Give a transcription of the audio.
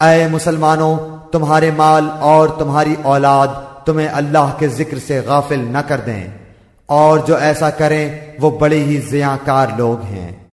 اے مسلمانوں، تمہارے مال اور تمہاری اولاد تمہیں اللہ کے ذکر سے غافل نہ کر دیں۔ اور جو ایسا کریں، وہ بڑے ہی زیاں کار لوگ ہیں۔